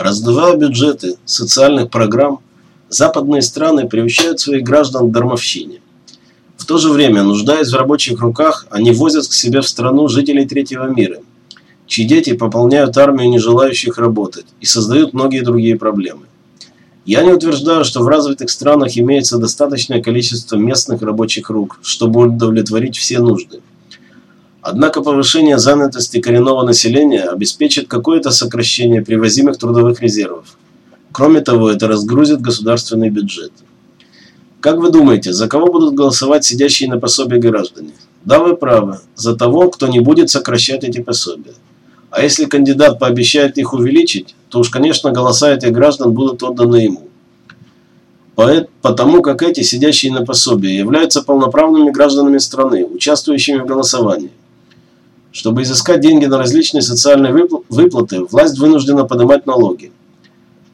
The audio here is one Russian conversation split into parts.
Раздувая бюджеты социальных программ, западные страны приучают своих граждан дармовщине. В то же время, нуждаясь в рабочих руках, они возят к себе в страну жителей третьего мира, чьи дети пополняют армию не желающих работать и создают многие другие проблемы. Я не утверждаю, что в развитых странах имеется достаточное количество местных рабочих рук, чтобы удовлетворить все нужды. Однако повышение занятости коренного населения обеспечит какое-то сокращение привозимых трудовых резервов. Кроме того, это разгрузит государственный бюджет. Как вы думаете, за кого будут голосовать сидящие на пособии граждане? Да, вы правы, за того, кто не будет сокращать эти пособия. А если кандидат пообещает их увеличить, то уж, конечно, голоса этих граждан будут отданы ему. Потому как эти, сидящие на пособии, являются полноправными гражданами страны, участвующими в голосовании. Чтобы изыскать деньги на различные социальные выплаты, власть вынуждена поднимать налоги.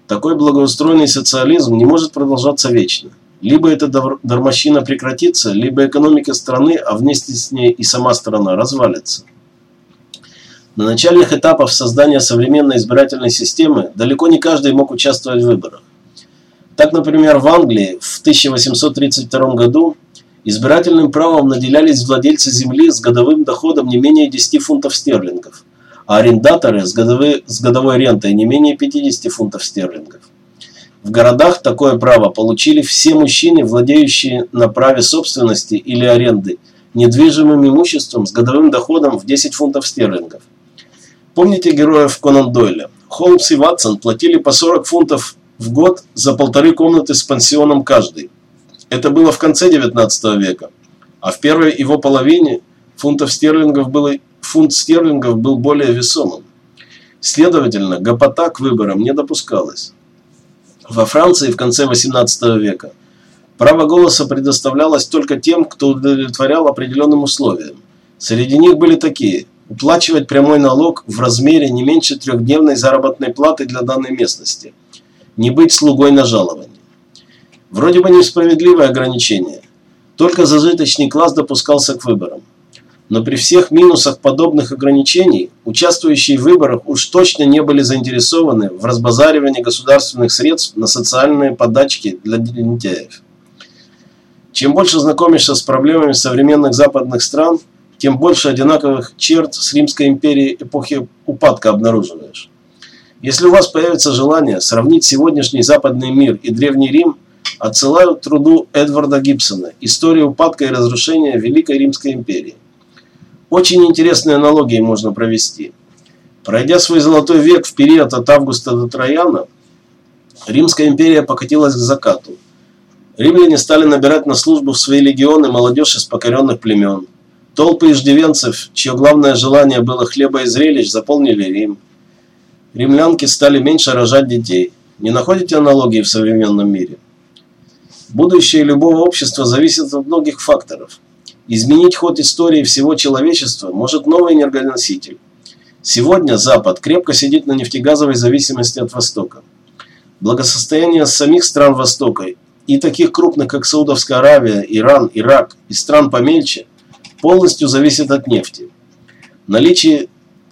Такой благоустроенный социализм не может продолжаться вечно. Либо эта дармощина прекратится, либо экономика страны, а вместе с ней и сама страна, развалится. На начальных этапах создания современной избирательной системы далеко не каждый мог участвовать в выборах. Так, например, в Англии в 1832 году Избирательным правом наделялись владельцы земли с годовым доходом не менее 10 фунтов стерлингов, а арендаторы с, годовой, с годовой рентой не менее 50 фунтов стерлингов. В городах такое право получили все мужчины, владеющие на праве собственности или аренды недвижимым имуществом с годовым доходом в 10 фунтов стерлингов. Помните героев Конан Дойля? Холмс и Ватсон платили по 40 фунтов в год за полторы комнаты с пансионом каждый. Это было в конце XIX века, а в первой его половине фунтов стерлингов было, фунт стерлингов был более весомым. Следовательно, гопота к выборам не допускалась. Во Франции в конце XVIII века право голоса предоставлялось только тем, кто удовлетворял определенным условиям. Среди них были такие – уплачивать прямой налог в размере не меньше трехдневной заработной платы для данной местности, не быть слугой на жалование. Вроде бы несправедливое ограничение. Только зажиточный класс допускался к выборам. Но при всех минусах подобных ограничений, участвующие в выборах уж точно не были заинтересованы в разбазаривании государственных средств на социальные подачки для лентяев. Чем больше знакомишься с проблемами современных западных стран, тем больше одинаковых черт с Римской империей эпохи упадка обнаруживаешь. Если у вас появится желание сравнить сегодняшний западный мир и Древний Рим – Отсылаю к труду Эдварда Гибсона «История упадка и разрушения Великой Римской империи». Очень интересные аналогии можно провести. Пройдя свой золотой век в период от Августа до Трояна, Римская империя покатилась к закату. Римляне стали набирать на службу в свои легионы молодежь из покоренных племен. Толпы иждивенцев, чье главное желание было хлеба и зрелищ, заполнили Рим. Римлянки стали меньше рожать детей. Не находите аналогии в современном мире? Будущее любого общества зависит от многих факторов. Изменить ход истории всего человечества может новый энергоноситель. Сегодня Запад крепко сидит на нефтегазовой зависимости от Востока. Благосостояние самих стран Востока и таких крупных, как Саудовская Аравия, Иран, Ирак и стран помельче, полностью зависит от нефти. Наличие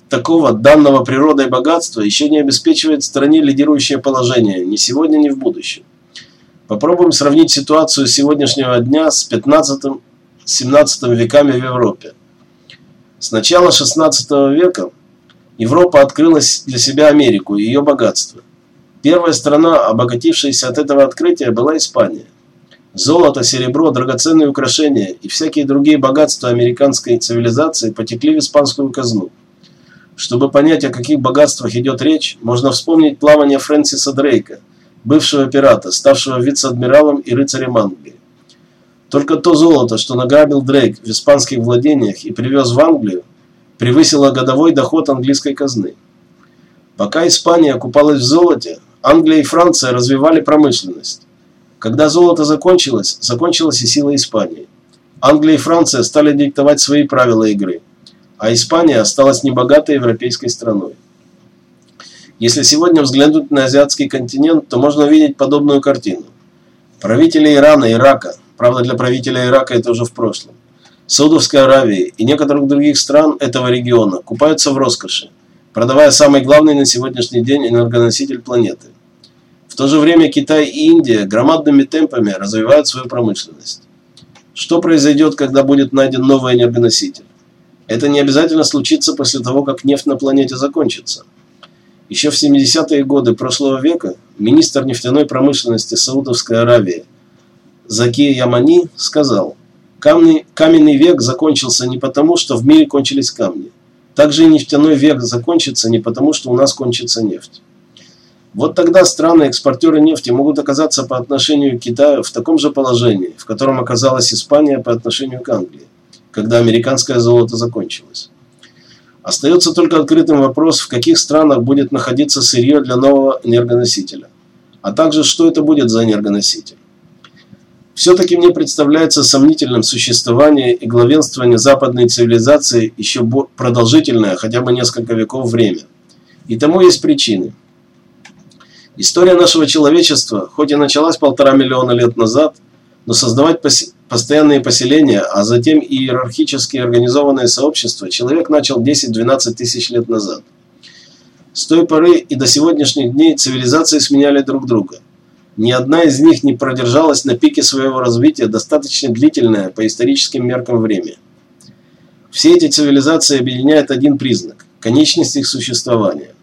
такого данного природой богатства еще не обеспечивает стране лидирующее положение ни сегодня, ни в будущем. Попробуем сравнить ситуацию сегодняшнего дня с 15-17 веками в Европе. С начала 16 века Европа открылась для себя Америку и ее богатство. Первая страна, обогатившаяся от этого открытия, была Испания. Золото, серебро, драгоценные украшения и всякие другие богатства американской цивилизации потекли в испанскую казну. Чтобы понять, о каких богатствах идет речь, можно вспомнить плавание Фрэнсиса Дрейка – бывшего пирата, ставшего вице-адмиралом и рыцарем Англии. Только то золото, что награбил Дрейк в испанских владениях и привез в Англию, превысило годовой доход английской казны. Пока Испания купалась в золоте, Англия и Франция развивали промышленность. Когда золото закончилось, закончилась и сила Испании. Англия и Франция стали диктовать свои правила игры, а Испания осталась небогатой европейской страной. Если сегодня взглянуть на азиатский континент, то можно увидеть подобную картину. Правители Ирана, Ирака, правда для правителя Ирака это уже в прошлом, Саудовской Аравии и некоторых других стран этого региона купаются в роскоши, продавая самый главный на сегодняшний день энергоноситель планеты. В то же время Китай и Индия громадными темпами развивают свою промышленность. Что произойдет, когда будет найден новый энергоноситель? Это не обязательно случится после того, как нефть на планете закончится. Еще в 70-е годы прошлого века министр нефтяной промышленности Саудовской Аравии Заки Ямани сказал, каменный, каменный век закончился не потому, что в мире кончились камни. Также и нефтяной век закончится не потому, что у нас кончится нефть. Вот тогда страны-экспортеры нефти могут оказаться по отношению к Китаю в таком же положении, в котором оказалась Испания по отношению к Англии, когда американское золото закончилось. Остается только открытым вопрос, в каких странах будет находиться сырье для нового энергоносителя, а также что это будет за энергоноситель. Все-таки мне представляется сомнительным существование и главенствование западной цивилизации еще продолжительное, хотя бы несколько веков время. И тому есть причины – История нашего человечества, хоть и началась полтора миллиона лет назад, но создавать постоянные поселения, а затем и иерархически организованные сообщества человек начал 10-12 тысяч лет назад. С той поры и до сегодняшних дней цивилизации сменяли друг друга. Ни одна из них не продержалась на пике своего развития достаточно длительное по историческим меркам время. Все эти цивилизации объединяет один признак – конечность их существования.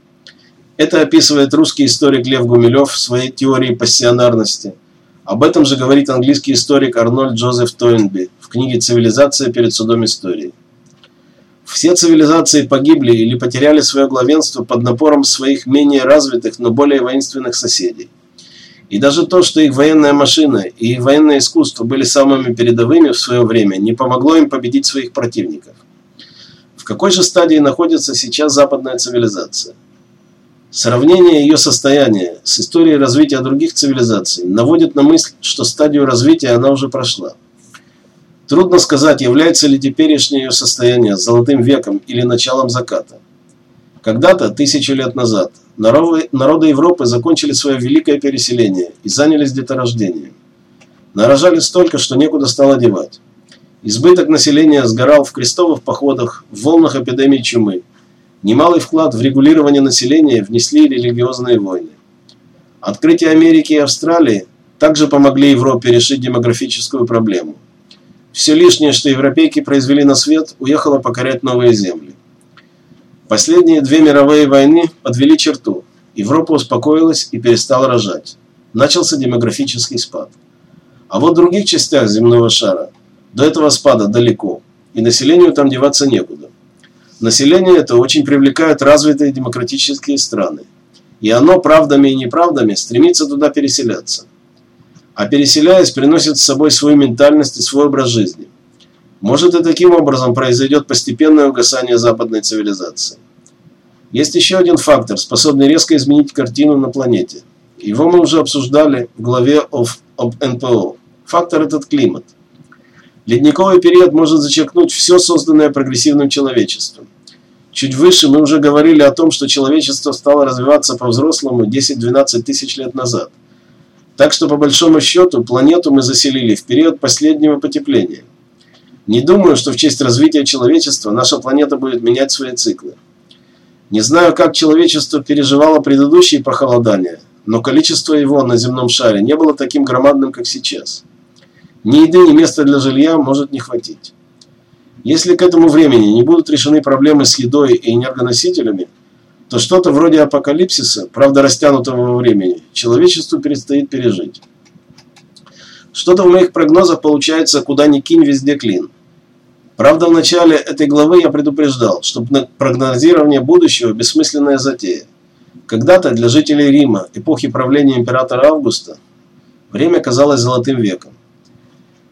Это описывает русский историк Лев Гумилев в своей теории пассионарности. Об этом же говорит английский историк Арнольд Джозеф Тойнби в книге «Цивилизация перед судом истории». Все цивилизации погибли или потеряли свое главенство под напором своих менее развитых, но более воинственных соседей. И даже то, что их военная машина и их военное искусство были самыми передовыми в свое время, не помогло им победить своих противников. В какой же стадии находится сейчас западная цивилизация? Сравнение ее состояния с историей развития других цивилизаций наводит на мысль, что стадию развития она уже прошла. Трудно сказать, является ли теперешнее ее состояние золотым веком или началом заката. Когда-то, тысячу лет назад, народы, народы Европы закончили свое великое переселение и занялись деторождением. Нарожали столько, что некуда стало девать. Избыток населения сгорал в крестовых походах, в волнах эпидемии чумы, Немалый вклад в регулирование населения внесли религиозные войны. Открытие Америки и Австралии также помогли Европе решить демографическую проблему. Все лишнее, что европейки произвели на свет, уехало покорять новые земли. Последние две мировые войны подвели черту. Европа успокоилась и перестала рожать. Начался демографический спад. А вот в других частях земного шара до этого спада далеко, и населению там деваться некуда. Население это очень привлекает развитые демократические страны. И оно правдами и неправдами стремится туда переселяться. А переселяясь, приносит с собой свою ментальность и свой образ жизни. Может и таким образом произойдет постепенное угасание западной цивилизации. Есть еще один фактор, способный резко изменить картину на планете. Его мы уже обсуждали в главе об НПО. Фактор этот климат – Ледниковый период может зачеркнуть все созданное прогрессивным человечеством. Чуть выше мы уже говорили о том, что человечество стало развиваться по-взрослому 10-12 тысяч лет назад. Так что по большому счету планету мы заселили в период последнего потепления. Не думаю, что в честь развития человечества наша планета будет менять свои циклы. Не знаю, как человечество переживало предыдущие похолодания, но количество его на земном шаре не было таким громадным, как сейчас. Ни еды, ни места для жилья может не хватить. Если к этому времени не будут решены проблемы с едой и энергоносителями, то что-то вроде апокалипсиса, правда растянутого во времени, человечеству предстоит пережить. Что-то в моих прогнозах получается куда ни кинь, везде клин. Правда, в начале этой главы я предупреждал, что прогнозирование будущего – бессмысленная затея. Когда-то для жителей Рима, эпохи правления императора Августа, время казалось золотым веком.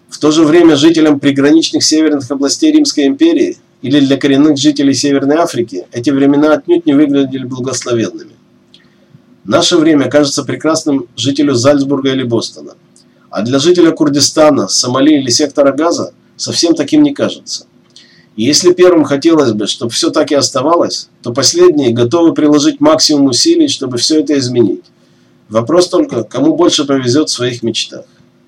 В то же время жителям приграничных северных областей Римской империи или для коренных жителей Северной Африки эти времена отнюдь не выглядели благословенными. Наше время кажется прекрасным жителю Зальцбурга или Бостона, а для жителя Курдистана, Сомали или сектора Газа совсем таким не кажется. И если первым хотелось бы, чтобы все так и оставалось, то последние готовы приложить максимум усилий, чтобы все это изменить. Вопрос только, кому больше повезет в своих мечтах.